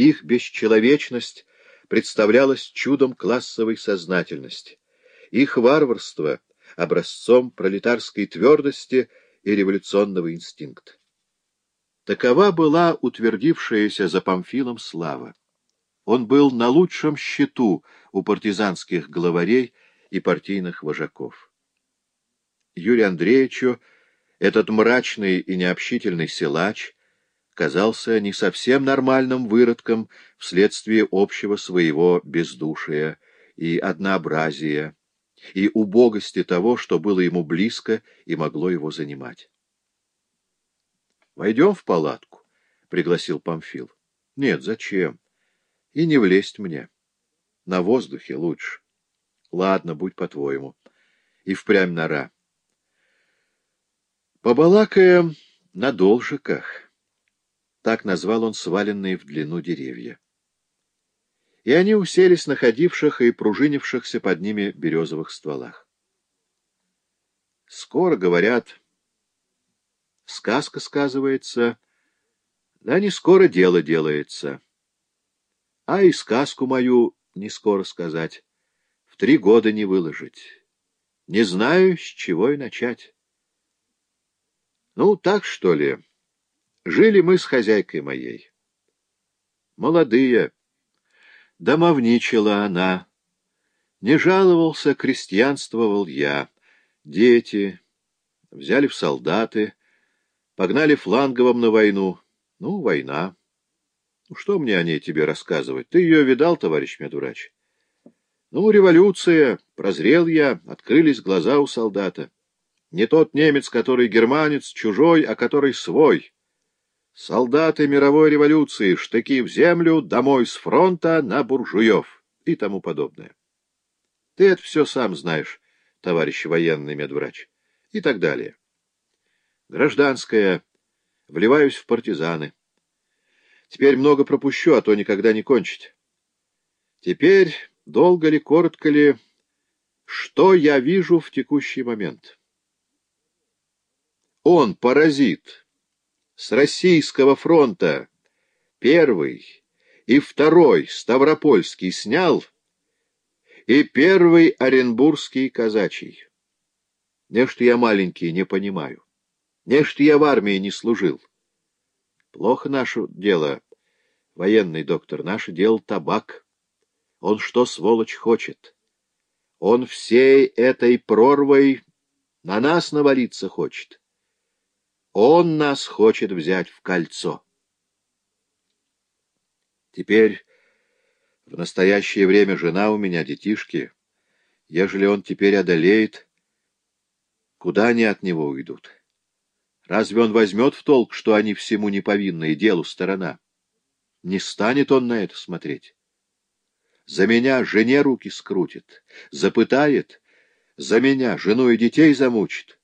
Их бесчеловечность представлялась чудом классовой сознательности, их варварство — образцом пролетарской твердости и революционного инстинкта. Такова была утвердившаяся за Памфилом слава. Он был на лучшем счету у партизанских главарей и партийных вожаков. Юрию Андреевичу этот мрачный и необщительный силач казался не совсем нормальным выродком вследствие общего своего бездушия и однообразия, и убогости того, что было ему близко и могло его занимать. — Войдем в палатку, — пригласил Памфил. — Нет, зачем? И не влезть мне. На воздухе лучше. Ладно, будь по-твоему. И впрямь нора. Побалакаем на должиках. Так назвал он сваленные в длину деревья. И они уселись на ходивших и пружинившихся под ними березовых стволах. Скоро, говорят, сказка сказывается, да не скоро дело делается. А и сказку мою не скоро сказать, в три года не выложить. Не знаю, с чего и начать. Ну, так что ли, жили мы с хозяйкой моей. Молодые, домовничала она. Не жаловался, крестьянствовал я. Дети взяли в солдаты, погнали фланговым на войну. Ну, война. Ну, что мне о ней тебе рассказывать? Ты ее видал, товарищ Медурач? Ну, революция, прозрел я, открылись глаза у солдата. Не тот немец, который германец, чужой, а который свой. Солдаты мировой революции, штыки в землю, домой с фронта на буржуев и тому подобное. Ты это все сам знаешь, товарищ военный медврач. И так далее. Гражданская. Вливаюсь в партизаны. Теперь много пропущу, а то никогда не кончить. Теперь, долго ли, коротко ли, что я вижу в текущий момент? Он, паразит, с Российского фронта первый и второй Ставропольский снял, и первый Оренбургский казачий. Не что я маленький, не понимаю. Не что я в армии не служил. Плохо наше дело, военный доктор, наше дело табак. Он что, сволочь, хочет? Он всей этой прорвой на нас навалиться хочет. Он нас хочет взять в кольцо. Теперь в настоящее время жена у меня, детишки. Ежели он теперь одолеет, куда они от него уйдут? Разве он возьмет в толк, что они всему не повинны и делу сторона? Не станет он на это смотреть. За меня жене руки скрутит, запытает, за меня жену и детей замучит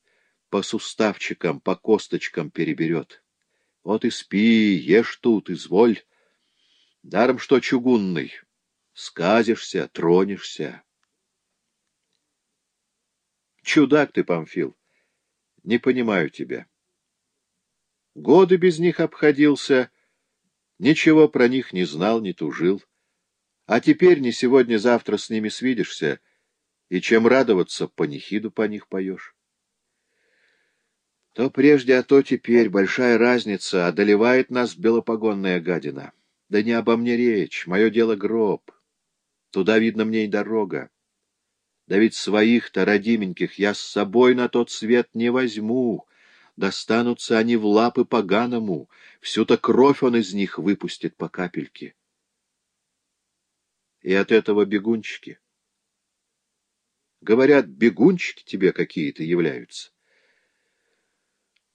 по суставчикам, по косточкам переберет. Вот и спи, ешь тут, изволь. Даром что чугунный, сказишься, тронешься. Чудак ты, Памфил, не понимаю тебя. Годы без них обходился, ничего про них не знал, не тужил. А теперь не сегодня-завтра с ними свидишься, и чем радоваться, панихиду по них поешь. То прежде, а то теперь большая разница, одолевает нас белопогонная гадина. Да не обо мне речь, мое дело гроб. Туда, видно, мне и дорога. Да ведь своих-то родименьких я с собой на тот свет не возьму. Достанутся они в лапы поганому, всю-то кровь он из них выпустит по капельке. И от этого бегунчики. Говорят, бегунчики тебе какие-то являются.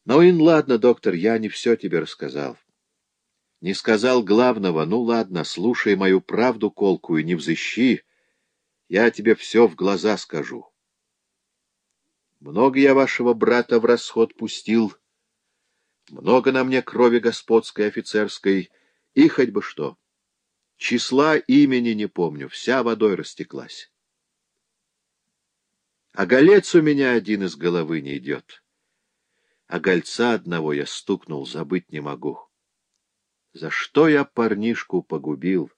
Ну, ин, ладно, доктор, я не все тебе рассказал. Не сказал главного, ну ладно, слушай мою правду колкую, не взыщи, я тебе все в глаза скажу. Много я вашего брата в расход пустил, много на мне крови господской офицерской, и хоть бы что. Числа имени не помню, вся водой растеклась. А голец у меня один из головы не идет а гольца одного я стукнул, забыть не могу. За что я парнишку погубил?